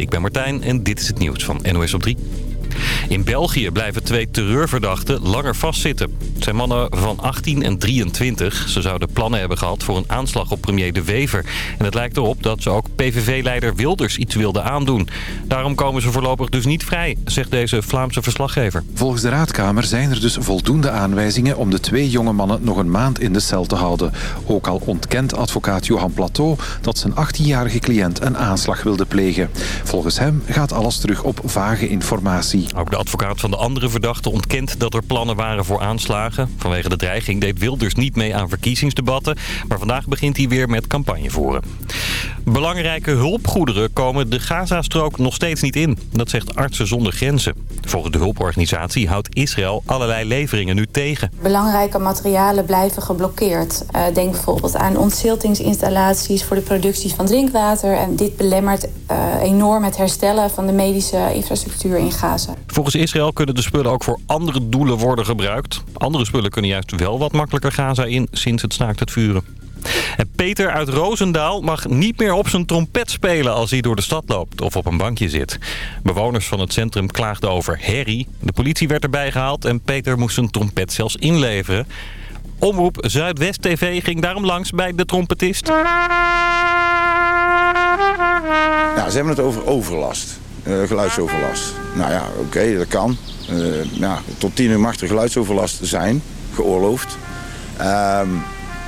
ik ben Martijn en dit is het nieuws van NOS op 3. In België blijven twee terreurverdachten langer vastzitten. Het zijn mannen van 18 en 23. Ze zouden plannen hebben gehad voor een aanslag op premier De Wever. En het lijkt erop dat ze ook PVV-leider Wilders iets wilden aandoen. Daarom komen ze voorlopig dus niet vrij, zegt deze Vlaamse verslaggever. Volgens de Raadkamer zijn er dus voldoende aanwijzingen om de twee jonge mannen nog een maand in de cel te houden. Ook al ontkent advocaat Johan Plateau dat zijn 18-jarige cliënt een aanslag wilde plegen. Volgens hem gaat alles terug op vage informatie. Ook de advocaat van de andere verdachte ontkent dat er plannen waren voor aanslagen. Vanwege de dreiging deed Wilders niet mee aan verkiezingsdebatten. Maar vandaag begint hij weer met campagne voeren. Belangrijke hulpgoederen komen de Gazastrook nog steeds niet in. Dat zegt Artsen zonder Grenzen. Volgens de hulporganisatie houdt Israël allerlei leveringen nu tegen. Belangrijke materialen blijven geblokkeerd. Uh, denk bijvoorbeeld aan ontziltingsinstallaties voor de productie van drinkwater. En dit belemmert uh, enorm het herstellen van de medische infrastructuur in Gaza. Volgens Israël kunnen de spullen ook voor andere doelen worden gebruikt. Andere spullen kunnen juist wel wat makkelijker Gaza in sinds het staakt het vuren. En Peter uit Roosendaal mag niet meer op zijn trompet spelen als hij door de stad loopt of op een bankje zit. Bewoners van het centrum klaagden over herrie. De politie werd erbij gehaald en Peter moest zijn trompet zelfs inleveren. Omroep Zuidwest TV ging daarom langs bij de trompetist. Ja, ze hebben het over overlast. Uh, geluidsoverlast. Nou ja, oké, okay, dat kan. Uh, ja, tot 10 uur mag er geluidsoverlast zijn, geoorloofd. Uh,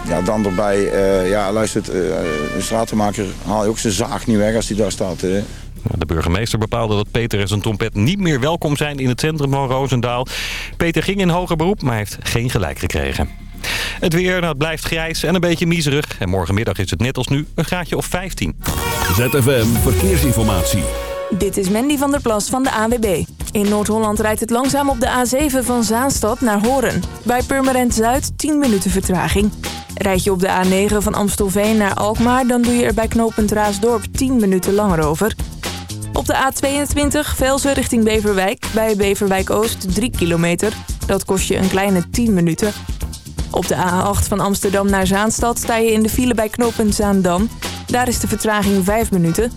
ja, dan erbij, uh, ja, luistert, een stratenmaker haal je ook zijn zaag niet weg als hij daar staat. De burgemeester bepaalde dat Peter en zijn trompet niet meer welkom zijn in het centrum van Roosendaal. Peter ging in hoger beroep, maar heeft geen gelijk gekregen. Het weer, nou, het blijft grijs en een beetje miserig. En morgenmiddag is het net als nu een graadje of 15. ZFM Verkeersinformatie. Dit is Mandy van der Plas van de ANWB. In Noord-Holland rijdt het langzaam op de A7 van Zaanstad naar Horen. Bij Purmerend Zuid 10 minuten vertraging. Rijd je op de A9 van Amstelveen naar Alkmaar... dan doe je er bij knooppunt Raasdorp 10 minuten langer over. Op de A22 Velsen richting Beverwijk. Bij Beverwijk Oost 3 kilometer. Dat kost je een kleine 10 minuten. Op de A8 van Amsterdam naar Zaanstad sta je in de file bij knooppunt Zaandam. Daar is de vertraging 5 minuten...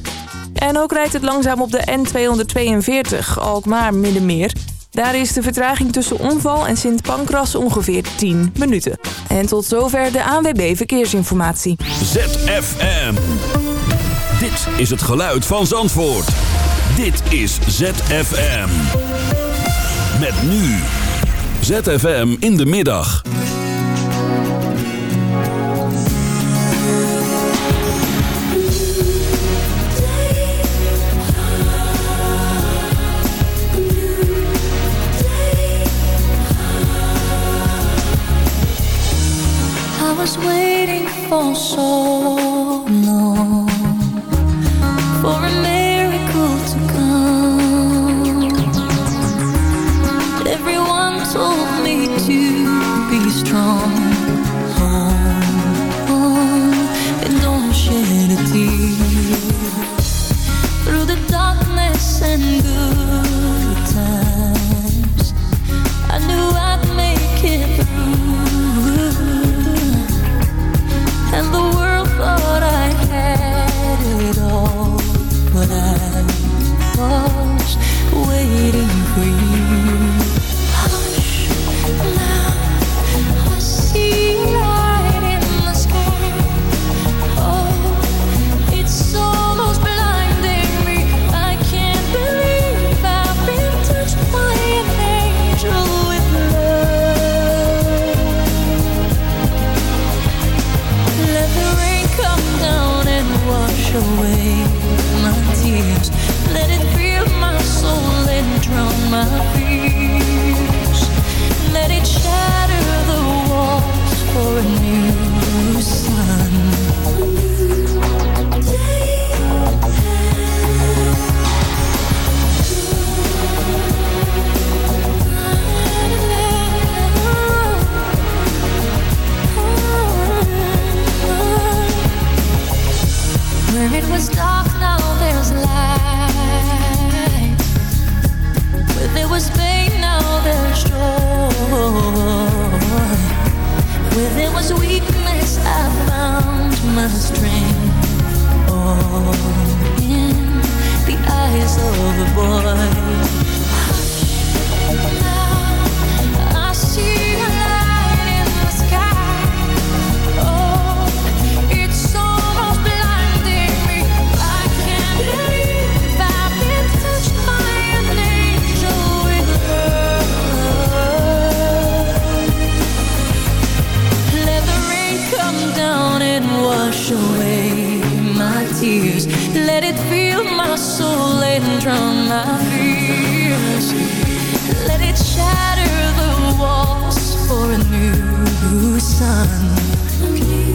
En ook rijdt het langzaam op de N242 Alkmaar-Middenmeer. Daar is de vertraging tussen Onval en Sint Pancras ongeveer 10 minuten. En tot zover de ANWB Verkeersinformatie. ZFM. Dit is het geluid van Zandvoort. Dit is ZFM. Met nu. ZFM in de middag. Was waiting for so long for a miracle to come. Everyone told me to be strong. Sun.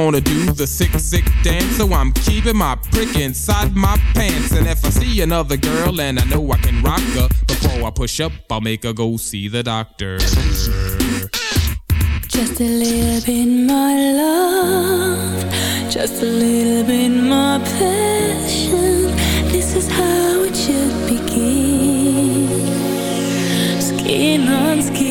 wanna do the sick, sick dance, so I'm keeping my prick inside my pants. And if I see another girl and I know I can rock her, before I push up, I'll make her go see the doctor. Just a little bit more love, just a little bit more passion. This is how it should begin. Skin on skin.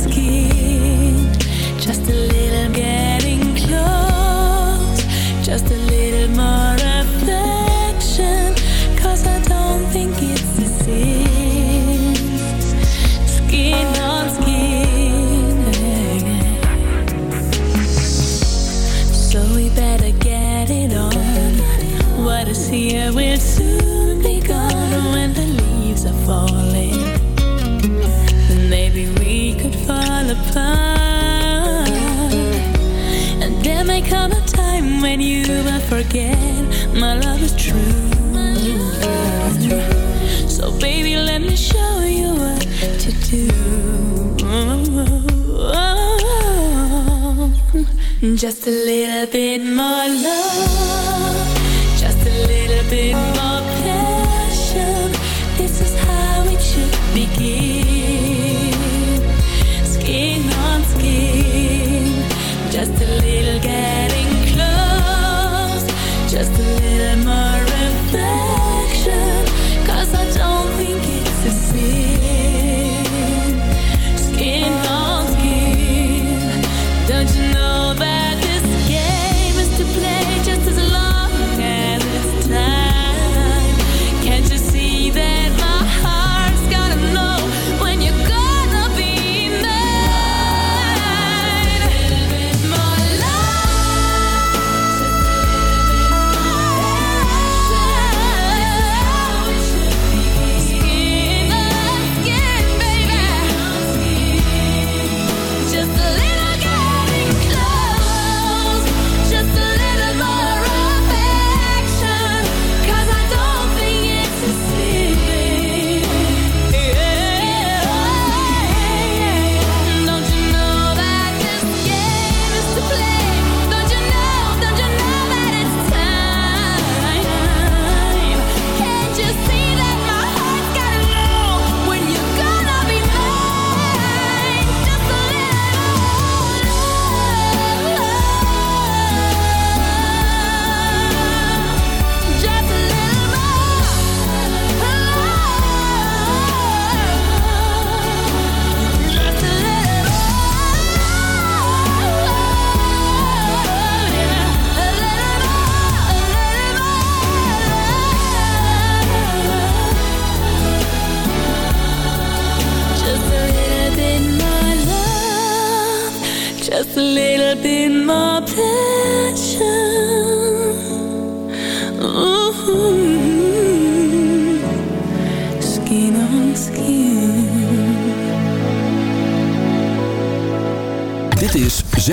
skin just a little bit. Forget my love is true. So baby, let me show you what to do. Just a little bit more love, just a little bit more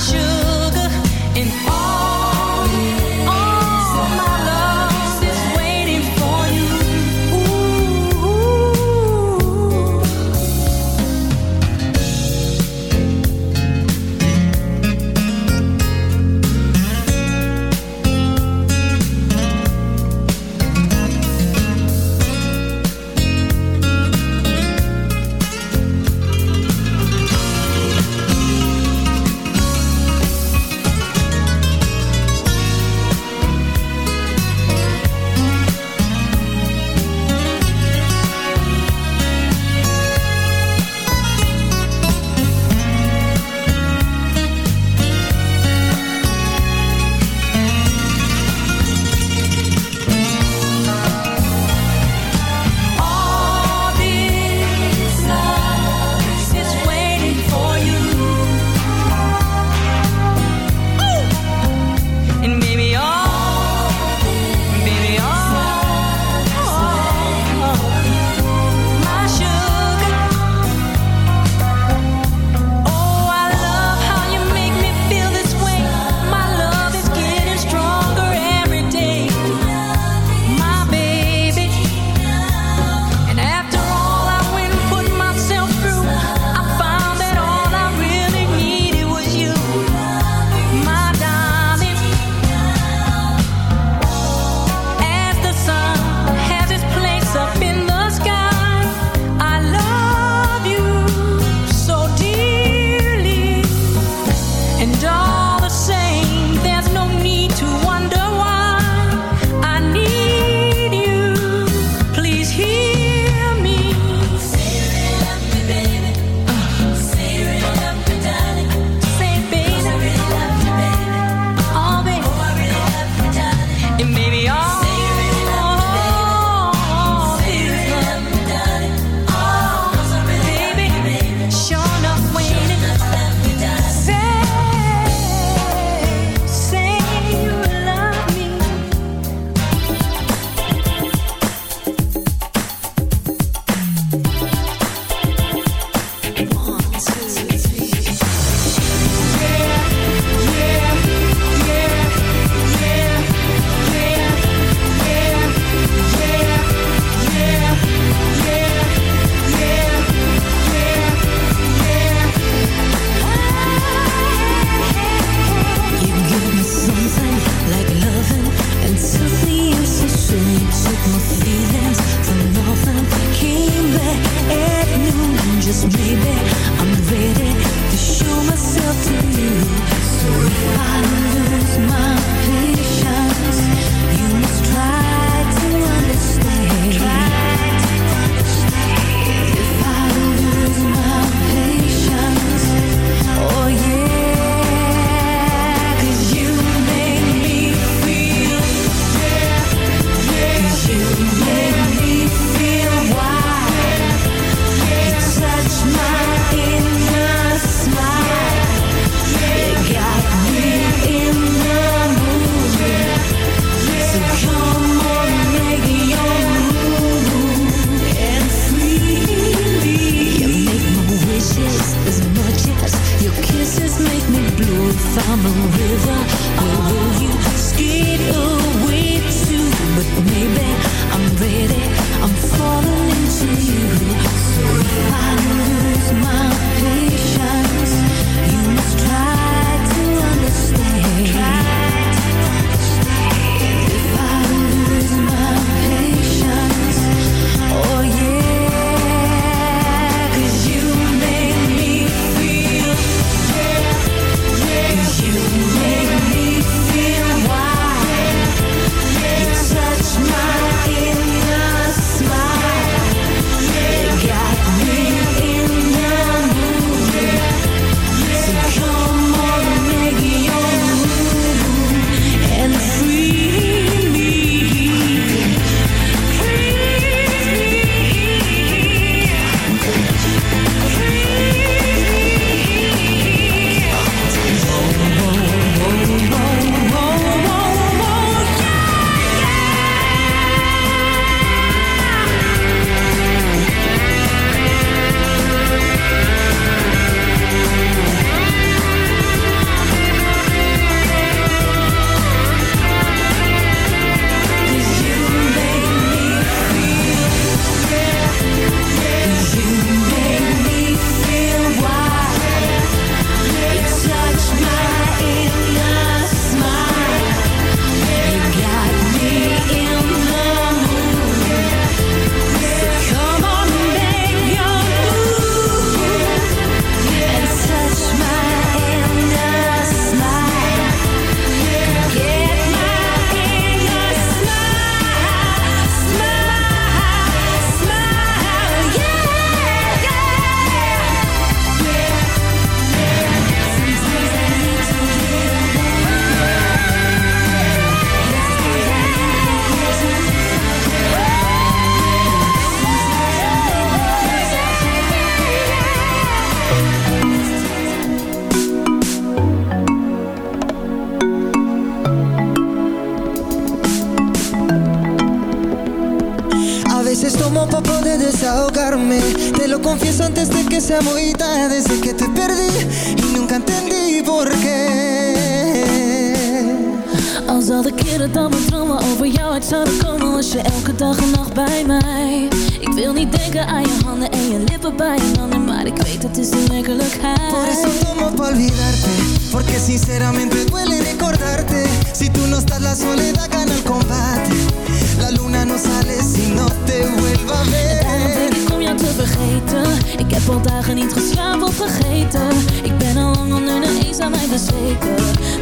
should I'm a river, muy tarde Desde que te perdí y nunca entendí por qué. Al de keren dat mijn dromen over jou uit zouden komen Was je elke dag en nacht bij mij. Ik wil niet denken aan je handen en je lippen bij je het is de Por werkelijkheid eso tomo pa' olvidarte Porque sinceramente duele recordarte. Si tú no estás la soledad gana el combate. La luna no sale si no te vuelva a ver. Denk ik om jou te vergeten. Ik heb al dagen niet geslapen of vergeten. Ik ben al lang onder de eens aan mij bezweken.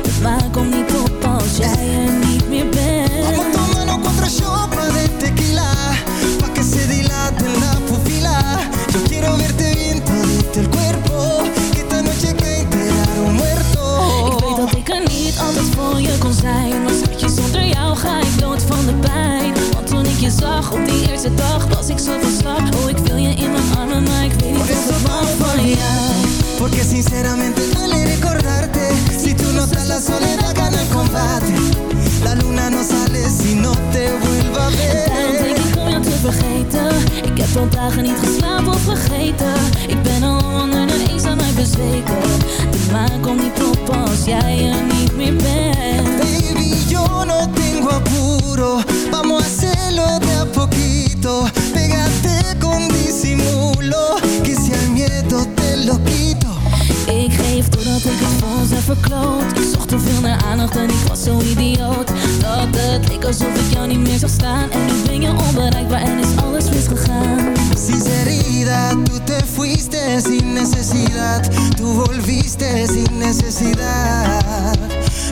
Het maakt om niet op als jij er niet meer Vamos bent tomando cuatro shots de tequila Pa' que se dilate la pupila. Yo quiero verte el cuerpo Que esta noche que muerto Ik weet dat ik er niet altijd voor je kon zijn Maar schatje, zonder jou ga ik dood van de pijn. Want toen ik je zag op die eerste dag Was ik zo van slag. Oh, ik wil je in mijn armen Maar ik weet niet Por of ik pa' van jou Porque sinceramente duele recordarte. Si tú no estás la soledad gana el combate La luna no sale si no te vuelva a Daarom denk ver ik om jou te vergeten. Ik heb al dagen niet geslapen of vergeten. Ik ben al onder de eens aan mij bezweken. De maan komt niet op als jij er niet meer bent. Baby, yo no tengo apuro. Vamos a hacerlo de a poquito heb verkloot Ik zocht te veel naar aandacht en ik was zo idioot. Dat het leek alsof ik jou niet meer zag staan. En nu ben je onbereikbaar en is alles misgegaan. Sinceridad, tú te fuiste sin necesidad, tú volviste sin necesidad.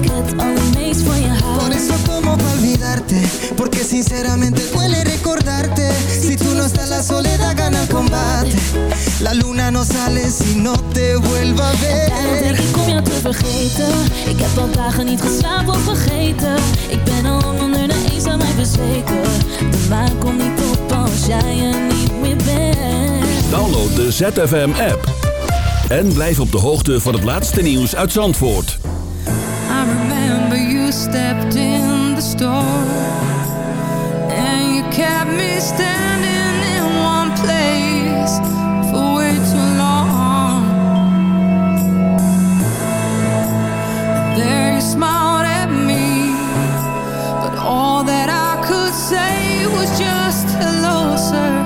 ik het allermeest van je hou Por eso como pa' olvidarte? Porque sinceramente duele recordarte. Si tú no estás la soledad gana el combate? La luna no sale si no te vuelva a Daarom denk ver ik om jou te vergeten? Ik heb al dagen niet geslapen of vergeten. Ik ben al lang onder de eenzaamheid bezweken. De maan komt niet op als jij er niet meer bent. Download de ZFM app. En blijf op de hoogte van het laatste nieuws uit Zandvoort. Stepped in the store and you kept me standing in one place for way too long. There you smiled at me, but all that I could say was just hello, sir.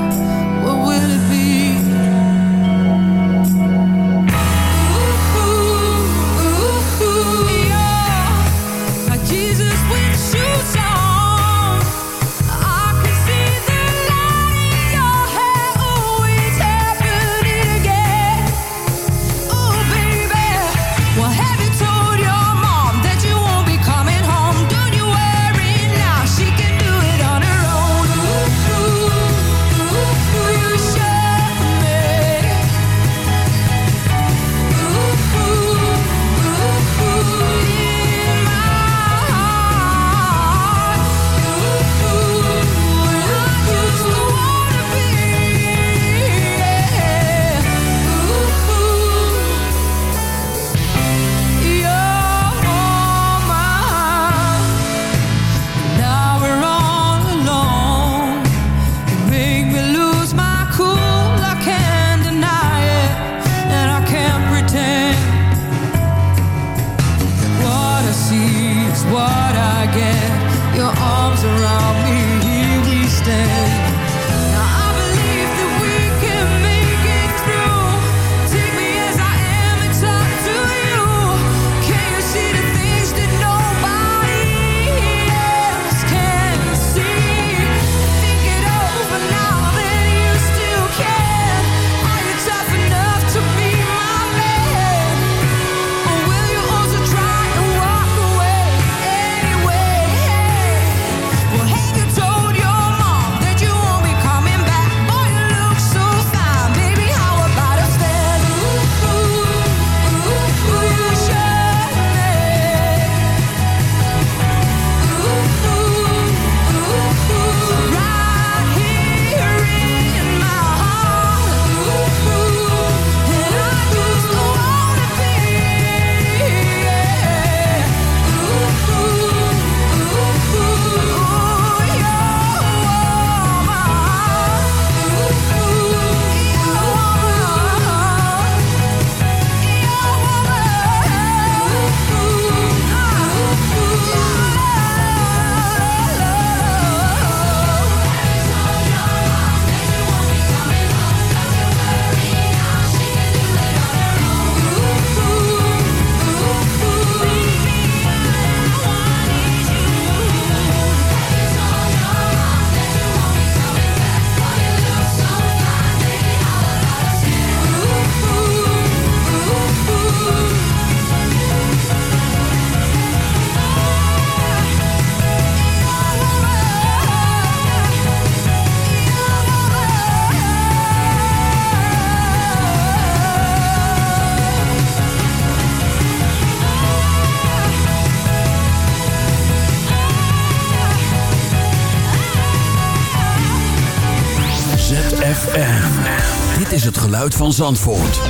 van Zandvoort.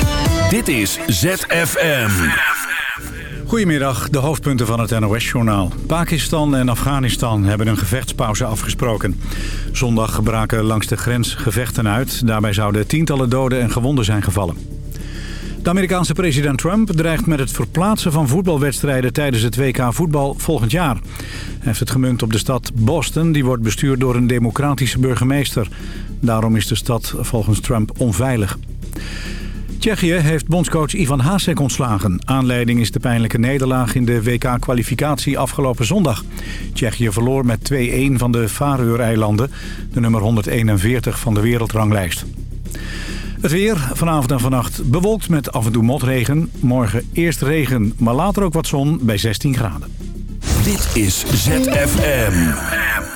Dit is ZFM. Goedemiddag, de hoofdpunten van het NOS-journaal. Pakistan en Afghanistan hebben een gevechtspauze afgesproken. Zondag braken langs de grens gevechten uit. Daarbij zouden tientallen doden en gewonden zijn gevallen. De Amerikaanse president Trump dreigt met het verplaatsen van voetbalwedstrijden tijdens het WK voetbal volgend jaar. Hij heeft het gemunt op de stad Boston, die wordt bestuurd door een democratische burgemeester. Daarom is de stad volgens Trump onveilig. Tsjechië heeft bondscoach Ivan Hasek ontslagen. Aanleiding is de pijnlijke nederlaag in de WK-kwalificatie afgelopen zondag. Tsjechië verloor met 2-1 van de Faroe-eilanden, de nummer 141 van de wereldranglijst. Het weer, vanavond en vannacht bewolkt met af en toe motregen. Morgen eerst regen, maar later ook wat zon bij 16 graden. Dit is ZFM.